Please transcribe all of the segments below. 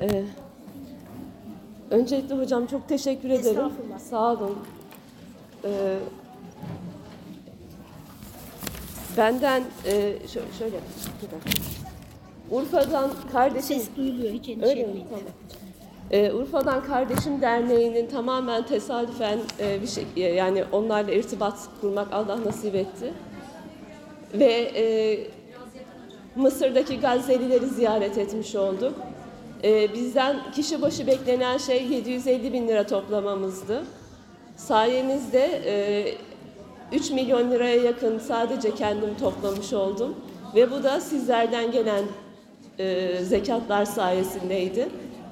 Ee, öncelikle hocam çok teşekkür ederim. Sağ olun. Ee, benden e, şö- şöyle dakika. Urfa'dan kardeşim Ses duyuluyor hiç endişe Öyle etmeyin. Tamam. Ee, Urfa'dan Kardeşim Derneği'nin tamamen tesadüfen e, bir şey yani onlarla irtibat kurmak Allah nasip etti. Ve e, Mısır'daki Gazze'lileri ziyaret etmiş olduk. E, bizden kişi başı beklenen şey 750 bin lira toplamamızdı. Sayenizde e, 3 milyon liraya yakın sadece kendim toplamış oldum. Ve bu da sizlerden gelen e, zekatlar sayesindeydi.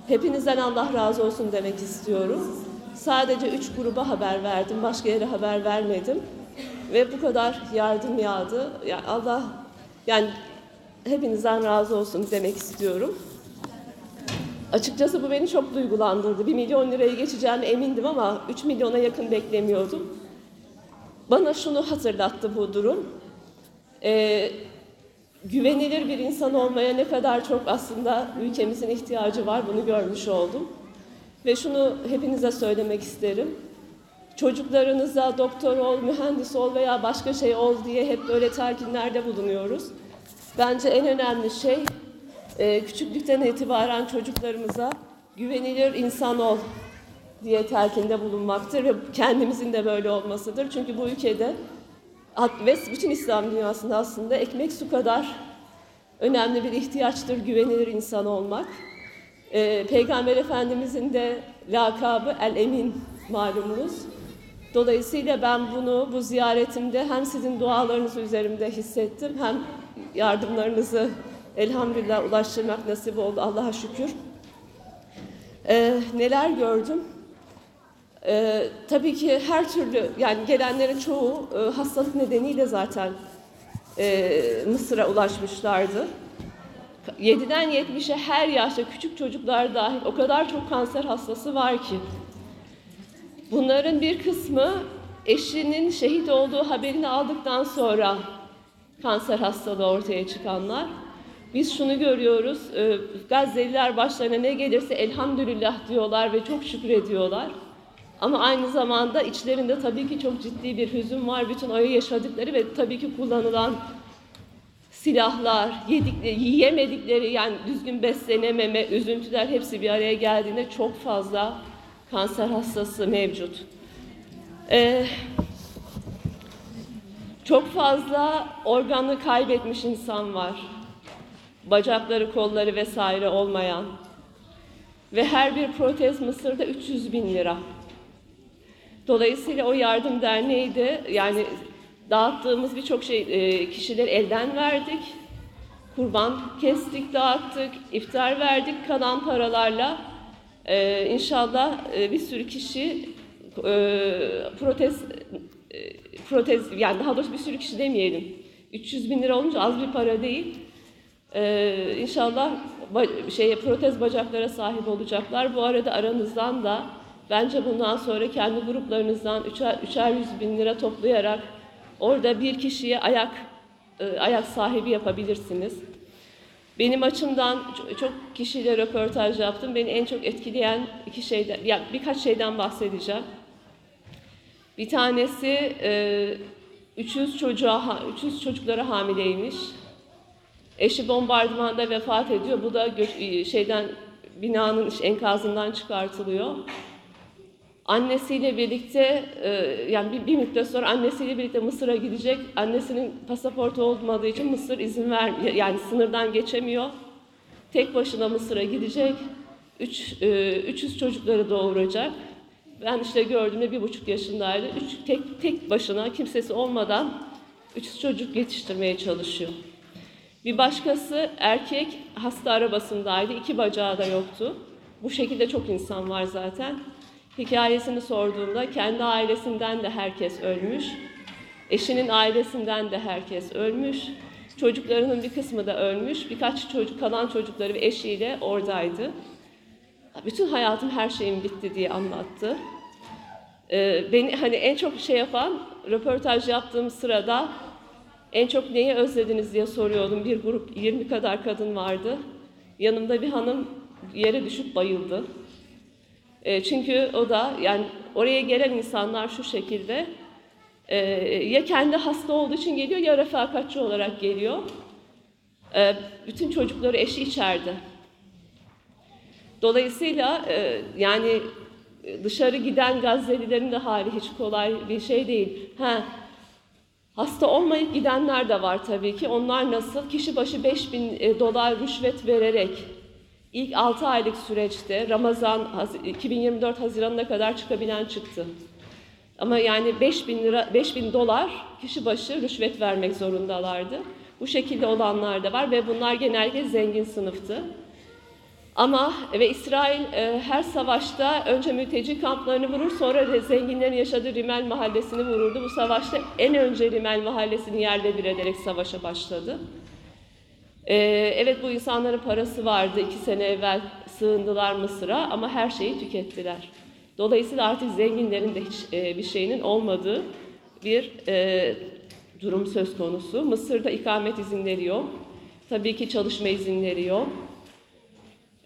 Hepinizden Allah razı olsun demek istiyorum. Sadece üç gruba haber verdim, başka yere haber vermedim. Ve bu kadar yardım yağdı. Yani Allah, yani hepinizden razı olsun demek istiyorum. Açıkçası bu beni çok duygulandırdı. Bir milyon liraya geçeceğime emindim ama 3 milyona yakın beklemiyordum. Bana şunu hatırlattı bu durum. Ee, güvenilir bir insan olmaya ne kadar çok aslında ülkemizin ihtiyacı var bunu görmüş oldum. Ve şunu hepinize söylemek isterim. Çocuklarınıza doktor ol, mühendis ol veya başka şey ol diye hep böyle telkinlerde bulunuyoruz. Bence en önemli şey e, küçüklükten itibaren çocuklarımıza güvenilir insan ol diye telkinde bulunmaktır ve kendimizin de böyle olmasıdır. Çünkü bu ülkede ve bütün İslam dünyasında aslında ekmek su kadar önemli bir ihtiyaçtır güvenilir insan olmak. Ee, Peygamber Efendimizin de lakabı El Emin malumunuz. Dolayısıyla ben bunu bu ziyaretimde hem sizin dualarınızı üzerimde hissettim hem yardımlarınızı elhamdülillah ulaştırmak nasip oldu Allah'a şükür. Ee, neler gördüm? Ee, tabii ki her türlü yani gelenlerin çoğu e, hastalık nedeniyle zaten e, Mısır'a ulaşmışlardı. 7'den 70'e her yaşta küçük çocuklar dahil o kadar çok kanser hastası var ki. Bunların bir kısmı eşinin şehit olduğu haberini aldıktan sonra kanser hastalığı ortaya çıkanlar. Biz şunu görüyoruz, e, Gazze'liler başlarına ne gelirse elhamdülillah diyorlar ve çok şükrediyorlar. Ama aynı zamanda içlerinde tabii ki çok ciddi bir hüzün var. Bütün o yaşadıkları ve tabii ki kullanılan silahlar, yedikleri, yiyemedikleri yani düzgün beslenememe, üzüntüler hepsi bir araya geldiğinde çok fazla kanser hastası mevcut. Ee, çok fazla organı kaybetmiş insan var. Bacakları, kolları vesaire olmayan. Ve her bir protez Mısır'da 300 bin lira. Dolayısıyla o yardım derneği de yani dağıttığımız birçok şey e, kişiler elden verdik. Kurban kestik, dağıttık, iftar verdik kalan paralarla. E, inşallah e, bir sürü kişi e, protez e, protez yani daha doğrusu bir sürü kişi demeyelim. 300 bin lira olunca az bir para değil. Ee, inşallah şeye protez bacaklara sahip olacaklar. Bu arada aranızdan da bence bundan sonra kendi gruplarınızdan üçer, üçer yüz bin lira toplayarak orada bir kişiye ayak e, ayak sahibi yapabilirsiniz. Benim açımdan çok kişiyle röportaj yaptım. Beni en çok etkileyen iki şeyden, yani birkaç şeyden bahsedeceğim. Bir tanesi e, 300 çocuğa, ha- 300 çocuklara hamileymiş. Eşi bombardımanda vefat ediyor. Bu da gö- şeyden binanın enkazından çıkartılıyor. Annesiyle birlikte e, yani bir, bir müddet sonra annesiyle birlikte Mısır'a gidecek. Annesinin pasaportu olmadığı için Mısır izin ver yani sınırdan geçemiyor. Tek başına Mısır'a gidecek. Üç, e, 300 çocukları doğuracak. Ben işte gördüğümde bir buçuk yaşındaydı. Üç, tek, tek başına kimsesi olmadan 300 çocuk yetiştirmeye çalışıyor. Bir başkası erkek hasta arabasındaydı. iki bacağı da yoktu. Bu şekilde çok insan var zaten. Hikayesini sorduğumda kendi ailesinden de herkes ölmüş. Eşinin ailesinden de herkes ölmüş. Çocuklarının bir kısmı da ölmüş. Birkaç çocuk kalan çocukları ve eşiyle oradaydı. Bütün hayatım her şeyim bitti diye anlattı. Ee, beni hani en çok şey yapan röportaj yaptığım sırada en çok neyi özlediniz diye soruyordum. Bir grup 20 kadar kadın vardı. Yanımda bir hanım yere düşüp bayıldı. E, çünkü o da yani oraya gelen insanlar şu şekilde e, ya kendi hasta olduğu için geliyor ya refakatçi olarak geliyor. E, bütün çocukları eşi içeride. Dolayısıyla e, yani dışarı giden Gazze'lilerin de hali hiç kolay bir şey değil. Ha, hasta olmayıp gidenler de var tabii ki. Onlar nasıl? Kişi başı 5000 e, dolar rüşvet vererek ilk 6 aylık süreçte Ramazan 2024 Haziran'ına kadar çıkabilen çıktı. Ama yani 5000 lira 5000 dolar kişi başı rüşvet vermek zorundalardı. Bu şekilde olanlar da var ve bunlar genellikle zengin sınıftı. Ama ve İsrail e, her savaşta önce mülteci kamplarını vurur sonra zenginlerin yaşadığı Rimel mahallesini vururdu. Bu savaşta en önce Rimel mahallesini yerle bir ederek savaşa başladı. E, evet bu insanların parası vardı. iki sene evvel sığındılar Mısır'a ama her şeyi tükettiler. Dolayısıyla artık zenginlerin de hiç e, bir şeyinin olmadığı bir e, durum söz konusu. Mısır'da ikamet izinleri yok. Tabii ki çalışma izinleri yok.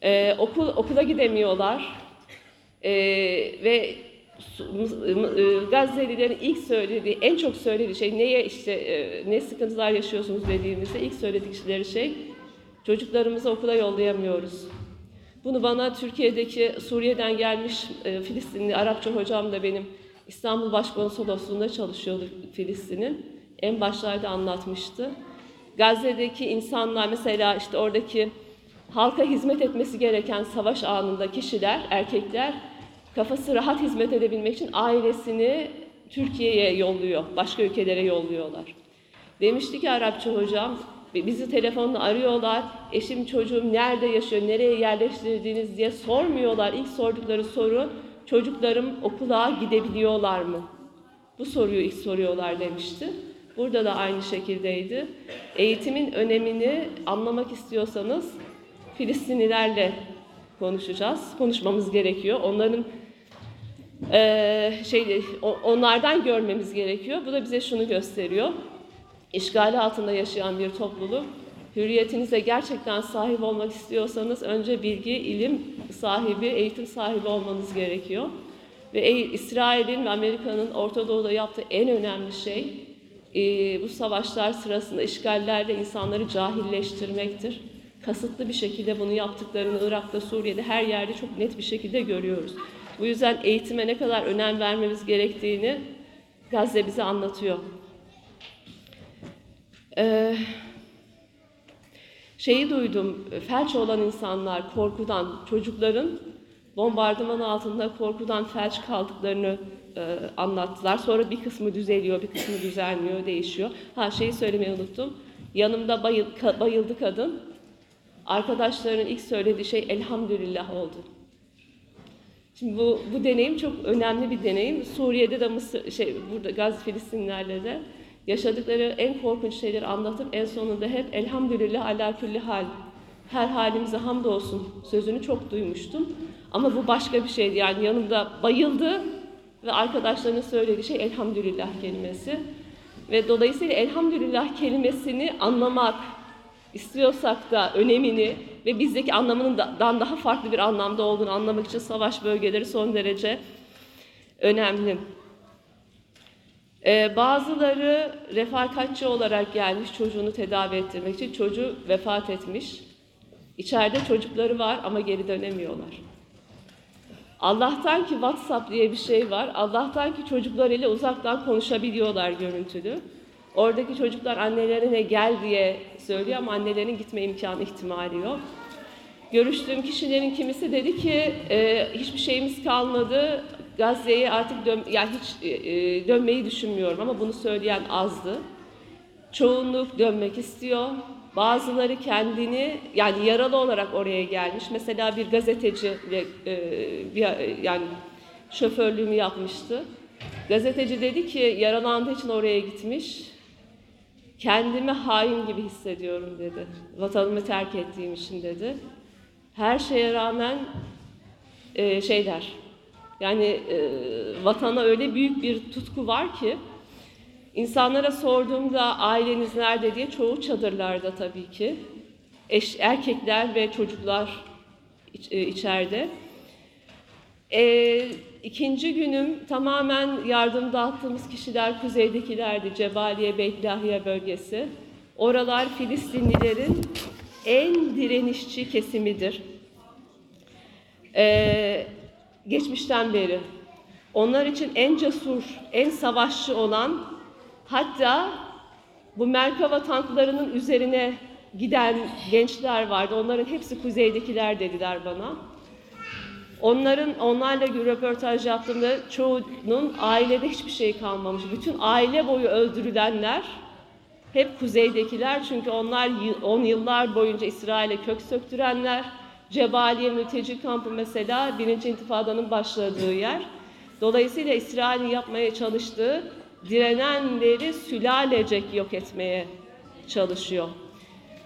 Ee, okul okula gidemiyorlar ee, ve e, Gazze'lilerin ilk söylediği, en çok söylediği şey neye işte e, ne sıkıntılar yaşıyorsunuz dediğimizde ilk söyledikleri şey çocuklarımızı okula yollayamıyoruz. Bunu bana Türkiye'deki Suriye'den gelmiş e, Filistinli Arapça hocam da benim İstanbul Başkonsolosluğu'nda çalışıyordu Filistin'in. En başlarda anlatmıştı. Gazze'deki insanlar mesela işte oradaki halka hizmet etmesi gereken savaş anında kişiler, erkekler kafası rahat hizmet edebilmek için ailesini Türkiye'ye yolluyor, başka ülkelere yolluyorlar. Demişti ki Arapça hocam, bizi telefonla arıyorlar, eşim çocuğum nerede yaşıyor, nereye yerleştirdiniz diye sormuyorlar. İlk sordukları soru, çocuklarım okula gidebiliyorlar mı? Bu soruyu ilk soruyorlar demişti. Burada da aynı şekildeydi. Eğitimin önemini anlamak istiyorsanız Filistinlilerle konuşacağız. Konuşmamız gerekiyor. Onların e, şey onlardan görmemiz gerekiyor. Bu da bize şunu gösteriyor. İşgali altında yaşayan bir topluluk hürriyetinize gerçekten sahip olmak istiyorsanız önce bilgi, ilim sahibi, eğitim sahibi olmanız gerekiyor. Ve İsrail'in ve Amerika'nın Orta Doğu'da yaptığı en önemli şey e, bu savaşlar sırasında işgallerle insanları cahilleştirmektir kasıtlı bir şekilde bunu yaptıklarını Irak'ta, Suriye'de her yerde çok net bir şekilde görüyoruz. Bu yüzden eğitime ne kadar önem vermemiz gerektiğini Gazze bize anlatıyor. Ee, şeyi duydum, felç olan insanlar korkudan, çocukların bombardıman altında korkudan felç kaldıklarını e, anlattılar. Sonra bir kısmı düzeliyor, bir kısmı düzelmiyor, değişiyor. Ha şeyi söylemeyi unuttum. Yanımda bayıl, bayıldı kadın. Arkadaşların ilk söylediği şey elhamdülillah oldu. Şimdi bu, bu deneyim çok önemli bir deneyim. Suriye'de de Mısır, şey, burada Gaz Filistinlerle de yaşadıkları en korkunç şeyleri anlatıp en sonunda hep elhamdülillah ala külli hal. Her halimize hamdolsun sözünü çok duymuştum. Ama bu başka bir şeydi. Yani yanımda bayıldı ve arkadaşlarının söylediği şey elhamdülillah kelimesi. Ve dolayısıyla elhamdülillah kelimesini anlamak, istiyorsak da önemini ve bizdeki anlamından daha farklı bir anlamda olduğunu anlamak için savaş bölgeleri son derece önemli. Ee, bazıları refakatçi olarak gelmiş çocuğunu tedavi ettirmek için çocuğu vefat etmiş. İçeride çocukları var ama geri dönemiyorlar. Allah'tan ki WhatsApp diye bir şey var. Allah'tan ki çocuklarıyla uzaktan konuşabiliyorlar görüntülü. Oradaki çocuklar annelerine gel diye söylüyor ama annelerin gitme imkanı ihtimali yok. Görüştüğüm kişilerin kimisi dedi ki e, hiçbir şeyimiz kalmadı. Gazze'ye artık dön yani hiç e, e, dönmeyi düşünmüyorum ama bunu söyleyen azdı. Çoğunluk dönmek istiyor. Bazıları kendini yani yaralı olarak oraya gelmiş. Mesela bir gazeteci e, bir, yani şoförlüğümü yapmıştı. Gazeteci dedi ki yaralandığı için oraya gitmiş. Kendimi hain gibi hissediyorum dedi. Vatanımı terk ettiğim için dedi. Her şeye rağmen e, şey der. Yani e, vatana öyle büyük bir tutku var ki insanlara sorduğumda aileniz nerede diye çoğu çadırlarda tabii ki. Eş, erkekler ve çocuklar iç- e, içeride. E, ikinci günüm tamamen yardım dağıttığımız kişiler kuzeydekilerdi. Cebaliye, Beytlahiye bölgesi. Oralar Filistinlilerin en direnişçi kesimidir. E, geçmişten beri. Onlar için en cesur, en savaşçı olan hatta bu Merkava tanklarının üzerine giden gençler vardı. Onların hepsi kuzeydekiler dediler bana. Onların onlarla röportaj yaptığımda çoğunun ailede hiçbir şey kalmamış. Bütün aile boyu öldürülenler hep kuzeydekiler çünkü onlar 10 yıllar boyunca İsrail'e kök söktürenler. Cebaliye mülteci kampı mesela birinci intifadanın başladığı yer. Dolayısıyla İsrail'in yapmaya çalıştığı direnenleri sülalecek yok etmeye çalışıyor.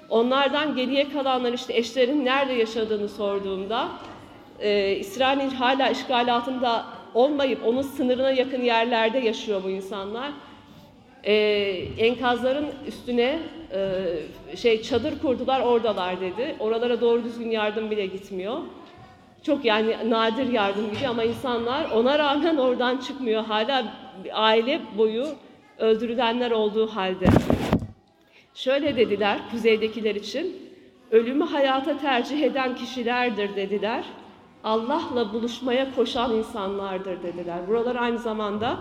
Onlardan geriye kalanlar işte eşlerin nerede yaşadığını sorduğumda e, İsrail'in hala işgal altında olmayıp onun sınırına yakın yerlerde yaşıyor bu insanlar. E, enkazların üstüne e, şey çadır kurdular oradalar dedi. Oralara doğru düzgün yardım bile gitmiyor. Çok yani nadir yardım gidiyor ama insanlar ona rağmen oradan çıkmıyor. Hala aile boyu öldürülenler olduğu halde. Şöyle dediler kuzeydekiler için. Ölümü hayata tercih eden kişilerdir dediler. Allah'la buluşmaya koşan insanlardır dediler. Buralar aynı zamanda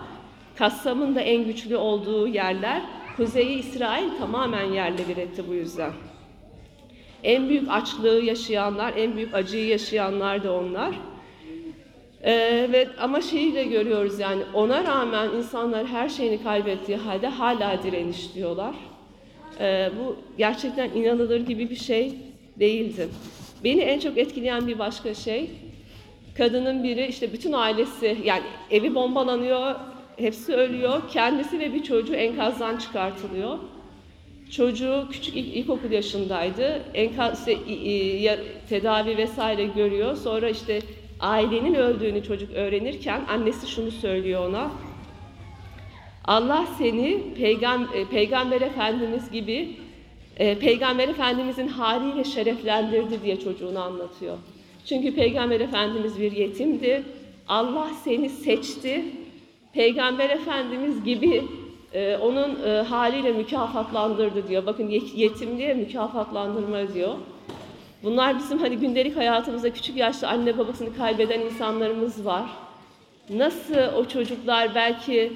Kassam'ın da en güçlü olduğu yerler. Kuzeyi İsrail tamamen yerle bir etti bu yüzden. En büyük açlığı yaşayanlar, en büyük acıyı yaşayanlar da onlar. Ee, ve ama şeyi de görüyoruz yani ona rağmen insanlar her şeyini kaybettiği halde hala direniş diyorlar. Ee, bu gerçekten inanılır gibi bir şey değildi. Beni en çok etkileyen bir başka şey, kadının biri işte bütün ailesi yani evi bombalanıyor, hepsi ölüyor, kendisi ve bir çocuğu enkazdan çıkartılıyor. Çocuğu küçük ilk, ilkokul yaşındaydı. Enkaz işte, tedavi vesaire görüyor. Sonra işte ailenin öldüğünü çocuk öğrenirken annesi şunu söylüyor ona. Allah seni peygam, e, peygamber efendimiz gibi e, peygamber efendimizin haliyle şereflendirdi diye çocuğuna anlatıyor. Çünkü peygamber efendimiz bir yetimdi. Allah seni seçti. Peygamber efendimiz gibi e, onun e, haliyle mükafatlandırdı diyor. Bakın ye- yetimliğe mükafatlandırma diyor. Bunlar bizim hani gündelik hayatımızda küçük yaşta anne babasını kaybeden insanlarımız var. Nasıl o çocuklar belki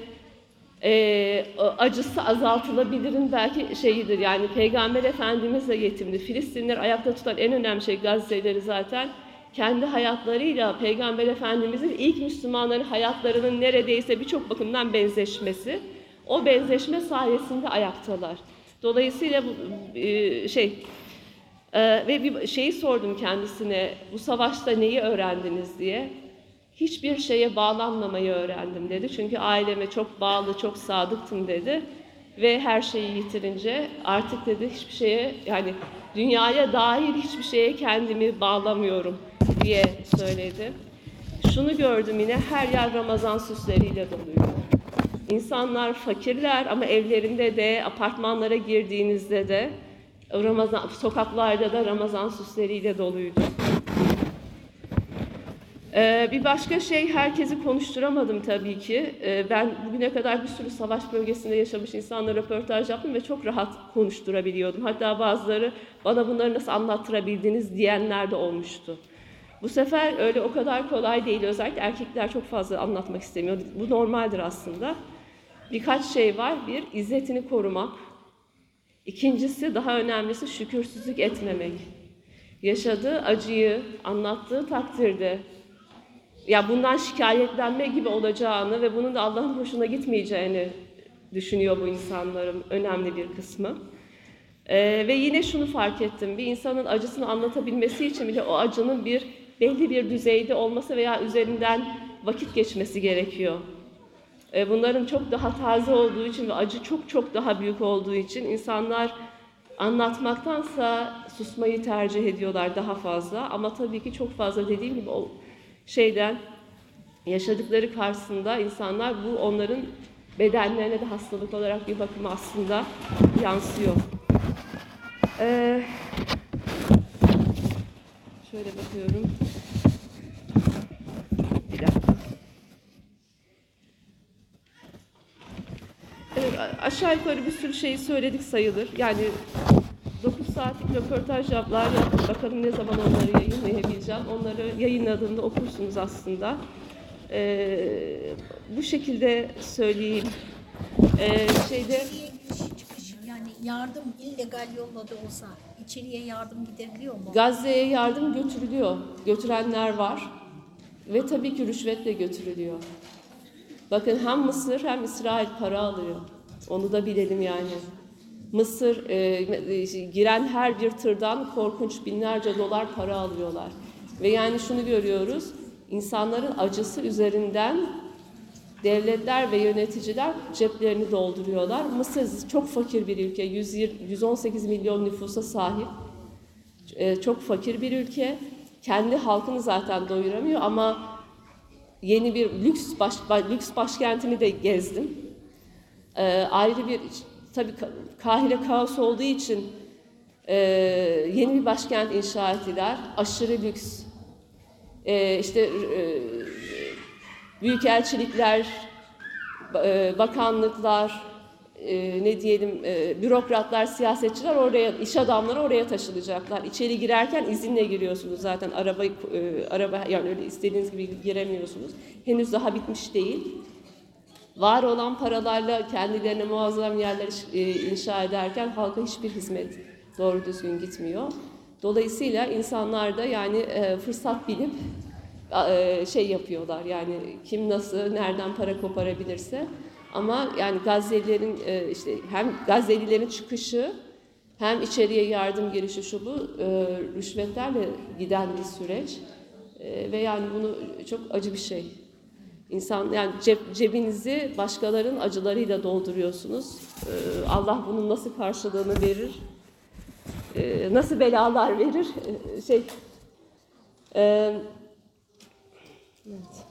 e, acısı azaltılabilirin belki şeyidir yani Peygamber Efendimiz de yetimdi. Filistinler ayakta tutan en önemli şey Gazze'leri zaten kendi hayatlarıyla Peygamber Efendimizin ilk Müslümanların hayatlarının neredeyse birçok bakımdan benzeşmesi. O benzeşme sayesinde ayaktalar. Dolayısıyla bu e, şey ee, ve bir şeyi sordum kendisine, bu savaşta neyi öğrendiniz diye. Hiçbir şeye bağlanmamayı öğrendim dedi. Çünkü aileme çok bağlı, çok sadıktım dedi. Ve her şeyi yitirince artık dedi hiçbir şeye yani dünyaya dair hiçbir şeye kendimi bağlamıyorum diye söyledi. Şunu gördüm yine her yer Ramazan süsleriyle doluydu. İnsanlar fakirler ama evlerinde de, apartmanlara girdiğinizde de Ramazan sokaklarda da Ramazan süsleriyle doluydu. Ee, bir başka şey herkesi konuşturamadım tabii ki. Ee, ben bugüne kadar bir sürü savaş bölgesinde yaşamış insanla röportaj yaptım ve çok rahat konuşturabiliyordum. Hatta bazıları bana bunları nasıl anlattırabildiniz diyenler de olmuştu. Bu sefer öyle o kadar kolay değil. Özellikle erkekler çok fazla anlatmak istemiyor. Bu normaldir aslında. Birkaç şey var. Bir, izzetini korumak. İkincisi, daha önemlisi şükürsüzlük etmemek. Yaşadığı acıyı anlattığı takdirde ya bundan şikayetlenme gibi olacağını ve bunun da Allah'ın hoşuna gitmeyeceğini düşünüyor bu insanların önemli bir kısmı. Ee, ve yine şunu fark ettim. Bir insanın acısını anlatabilmesi için bile o acının bir belli bir düzeyde olması veya üzerinden vakit geçmesi gerekiyor. Ee, bunların çok daha taze olduğu için ve acı çok çok daha büyük olduğu için insanlar anlatmaktansa susmayı tercih ediyorlar daha fazla. Ama tabii ki çok fazla dediğim gibi o şeyden yaşadıkları karşısında insanlar bu onların bedenlerine de hastalık olarak bir bakıma aslında yansıyor. Ee, Şöyle bakıyorum. Bir dakika. Evet, aşağı yukarı bir sürü şeyi söyledik sayılır. Yani 9 saatlik röportajlar yaptık. Bakalım ne zaman onları yayınlayabileceğim. Onları yayınladığımda okursunuz aslında. Ee, bu şekilde söyleyeyim. Ee, şeyde yani yardım illegal yolla da olsa içeriye yardım gidebiliyor mu? Gazze'ye yardım götürülüyor. Götürenler var. Ve tabii ki rüşvetle götürülüyor. Bakın hem Mısır hem İsrail para alıyor. Onu da bilelim yani. Mısır e, giren her bir tırdan korkunç binlerce dolar para alıyorlar. Ve yani şunu görüyoruz. insanların acısı üzerinden devletler ve yöneticiler ceplerini dolduruyorlar. Mısır çok fakir bir ülke. 120 118 milyon nüfusa sahip. E, çok fakir bir ülke. Kendi halkını zaten doyuramıyor ama yeni bir lüks baş, ba- lüks başkentini de gezdim. E, ayrı bir tabii Ka- Kahire kaos olduğu için e, yeni bir başkent inşa ettiler. Aşırı lüks. E, işte e, büyükelçilikler, e, bakanlıklar, e, ne diyelim e, bürokratlar, siyasetçiler oraya, iş adamları oraya taşınacaklar. İçeri girerken izinle giriyorsunuz zaten arabayı e, araba yani öyle istediğiniz gibi giremiyorsunuz. Henüz daha bitmiş değil. Var olan paralarla kendilerine muazzam yerler e, inşa ederken halka hiçbir hizmet doğru düzgün gitmiyor. Dolayısıyla insanlar da yani e, fırsat bilip e, şey yapıyorlar yani kim nasıl nereden para koparabilirse ama yani Gazze'lilerin işte hem Gazze'lilerin çıkışı hem içeriye yardım girişi şu bu rüşvetlerle giden bir süreç ve yani bunu çok acı bir şey. İnsan yani cep, cebinizi başkalarının acılarıyla dolduruyorsunuz. E, Allah bunun nasıl karşılığını verir? E, nasıl belalar verir? E, şey e, Evet.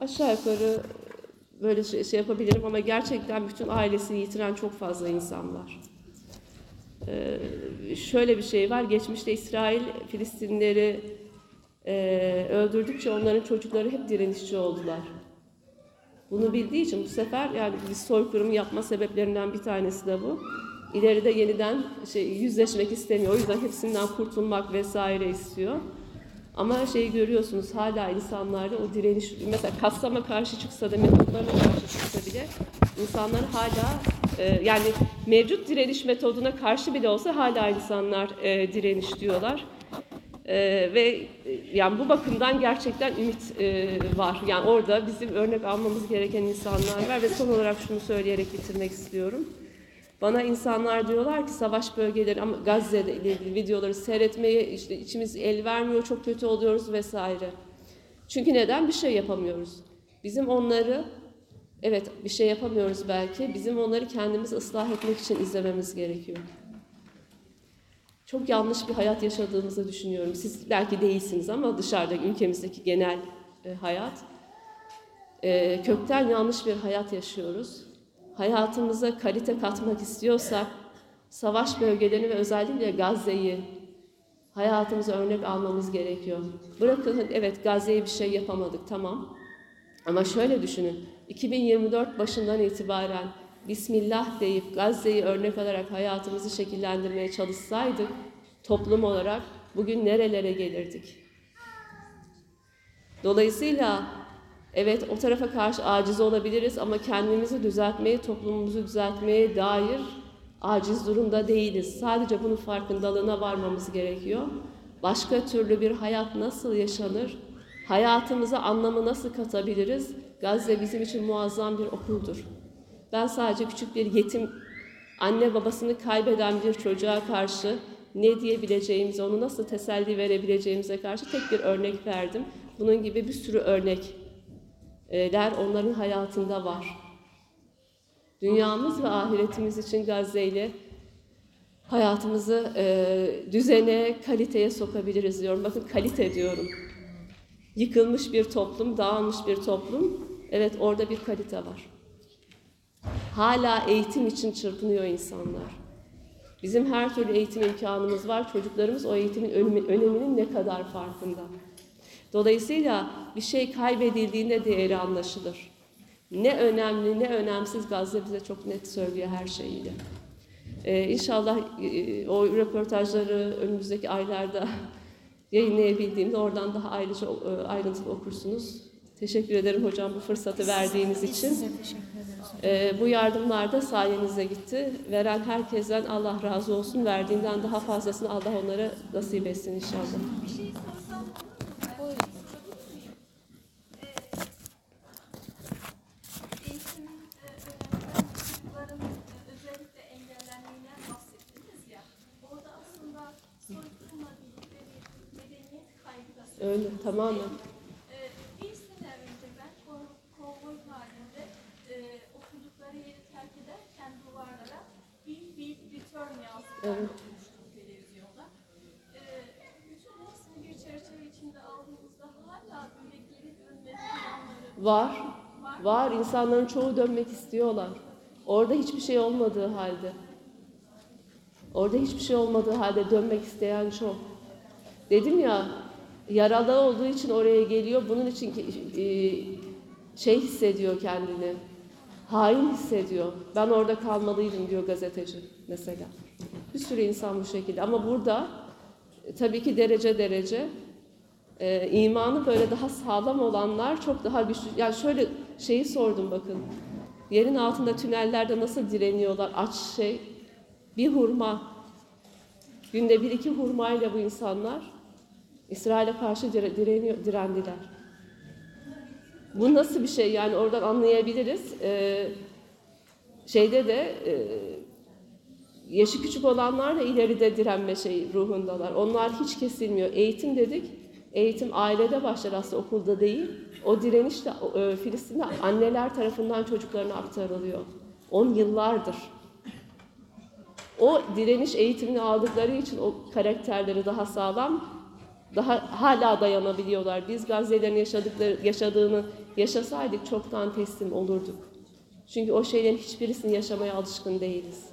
Aşağı yukarı böyle şey, şey yapabilirim ama gerçekten bütün ailesini yitiren çok fazla insan var. Ee, şöyle bir şey var. Geçmişte İsrail Filistinlileri e, öldürdükçe onların çocukları hep direnişçi oldular. Bunu bildiği için bu sefer yani bir soykırım yapma sebeplerinden bir tanesi de bu. İleride yeniden şey yüzleşmek istemiyor. O yüzden hepsinden kurtulmak vesaire istiyor. Ama şeyi görüyorsunuz hala insanlarda o direniş, mesela Kassam'a karşı çıksa da metotlarına karşı çıksa bile insanlar hala e, yani mevcut direniş metoduna karşı bile olsa hala insanlar e, direniş diyorlar. E, ve e, yani bu bakımdan gerçekten ümit e, var. Yani orada bizim örnek almamız gereken insanlar var ve son olarak şunu söyleyerek bitirmek istiyorum. Bana insanlar diyorlar ki savaş bölgeleri ama Gazze'de ile ilgili videoları seyretmeye işte içimiz el vermiyor, çok kötü oluyoruz vesaire. Çünkü neden? Bir şey yapamıyoruz. Bizim onları, evet bir şey yapamıyoruz belki, bizim onları kendimiz ıslah etmek için izlememiz gerekiyor. Çok yanlış bir hayat yaşadığımızı düşünüyorum. Siz belki değilsiniz ama dışarıdaki ülkemizdeki genel e, hayat. E, kökten yanlış bir hayat yaşıyoruz hayatımıza kalite katmak istiyorsak savaş bölgelerini ve özellikle Gazze'yi hayatımıza örnek almamız gerekiyor. Bırakın evet Gazze'ye bir şey yapamadık tamam. Ama şöyle düşünün. 2024 başından itibaren Bismillah deyip Gazze'yi örnek alarak hayatımızı şekillendirmeye çalışsaydık toplum olarak bugün nerelere gelirdik? Dolayısıyla Evet o tarafa karşı aciz olabiliriz ama kendimizi düzeltmeye, toplumumuzu düzeltmeye dair aciz durumda değiliz. Sadece bunun farkındalığına varmamız gerekiyor. Başka türlü bir hayat nasıl yaşanır? Hayatımıza anlamı nasıl katabiliriz? Gazze bizim için muazzam bir okuldur. Ben sadece küçük bir yetim, anne babasını kaybeden bir çocuğa karşı ne diyebileceğimize, onu nasıl teselli verebileceğimize karşı tek bir örnek verdim. Bunun gibi bir sürü örnek ler onların hayatında var. Dünyamız ve ahiretimiz için Gazze ile hayatımızı e, düzene, kaliteye sokabiliriz diyorum. Bakın kalite diyorum. Yıkılmış bir toplum, dağılmış bir toplum. Evet orada bir kalite var. Hala eğitim için çırpınıyor insanlar. Bizim her türlü eğitim imkanımız var. Çocuklarımız o eğitimin önemi- öneminin ne kadar farkında. Dolayısıyla bir şey kaybedildiğinde değeri anlaşılır. Ne önemli ne önemsiz Gazze bize çok net söylüyor her şeyiyle. Ee, inşallah e, o röportajları önümüzdeki aylarda yayınlayabildiğimde oradan daha ayrıca e, ayrıntılı okursunuz. Teşekkür ederim hocam bu fırsatı verdiğiniz için. size teşekkür Ee, bu yardımlar da sayenizde gitti. Veren herkesten Allah razı olsun. Verdiğinden daha fazlasını Allah onlara nasip etsin inşallah. Buyurun. eğitimin e, öneminden çocukların e, özellikle engellendiğinden bahsettiniz ya. Orada aslında soykırımla birlikte bir medeniyet kaybı da söz Öyle tamamen. E, bir sene önce ben kon- konvoy halinde e, okudukları yeri terk ederken duvarlara bir bir return yazdıklarını Evet. okumuştum televizyonda. E, bütün hepsini bir çerçeve içinde aldığımızda hala böyle geri dönme planları Var. Var. İnsanların çoğu dönmek istiyorlar. Orada hiçbir şey olmadığı halde. Orada hiçbir şey olmadığı halde dönmek isteyen çok. Dedim ya yaralı olduğu için oraya geliyor. Bunun için e, şey hissediyor kendini. Hain hissediyor. Ben orada kalmalıydım diyor gazeteci mesela. Bir sürü insan bu şekilde. Ama burada e, tabii ki derece derece e, imanı böyle daha sağlam olanlar çok daha güçlü. Yani şöyle şeyi sordum bakın. Yerin altında tünellerde nasıl direniyorlar aç şey. Bir hurma. Günde bir iki hurmayla bu insanlar İsrail'e karşı dire- direniyor, direndiler. Bu nasıl bir şey yani oradan anlayabiliriz. Ee, şeyde de e, yaşı küçük olanlar da ileride direnme şey ruhundalar. Onlar hiç kesilmiyor. Eğitim dedik. Eğitim ailede başlar aslında okulda değil. O direniş de e, Filistin'de anneler tarafından çocuklarına aktarılıyor. On yıllardır. O direniş eğitimini aldıkları için o karakterleri daha sağlam, daha hala dayanabiliyorlar. Biz Gazze'lerin yaşadıkları, yaşadığını yaşasaydık çoktan teslim olurduk. Çünkü o şeylerin hiçbirisini yaşamaya alışkın değiliz.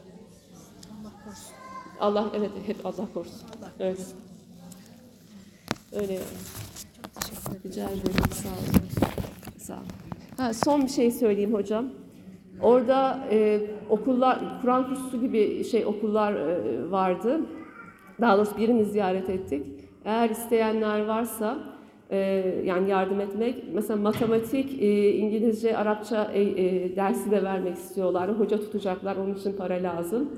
Allah korusun. Allah evet hep Allah korusun. Allah Öyle. Öyle yani. Rica ederim. Sağ olun. Sağ olun. Ha, son bir şey söyleyeyim hocam. Orada e, okullar, Kur'an kursu gibi şey okullar e, vardı. Daha doğrusu birini ziyaret ettik. Eğer isteyenler varsa e, yani yardım etmek, mesela matematik, e, İngilizce, Arapça e, e, dersi de vermek istiyorlar. Hoca tutacaklar, onun için para lazım.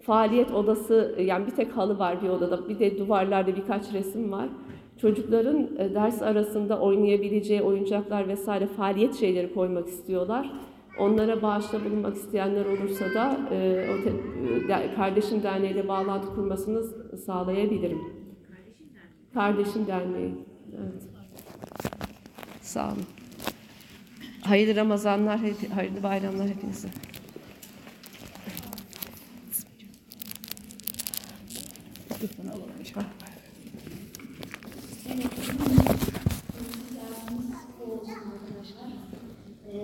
Faaliyet odası, e, yani bir tek halı var bir odada, bir de duvarlarda birkaç resim var. Çocukların e, ders arasında oynayabileceği oyuncaklar vesaire faaliyet şeyleri koymak istiyorlar. Onlara bağışta bulunmak isteyenler olursa da e, e, de- Kardeşim Derneği ile bağlantı kurmasını sağlayabilirim. Kardeşim Derneği. Evet. Sağ olun. Hayırlı Ramazanlar, hayırlı bayramlar hepinize. うん。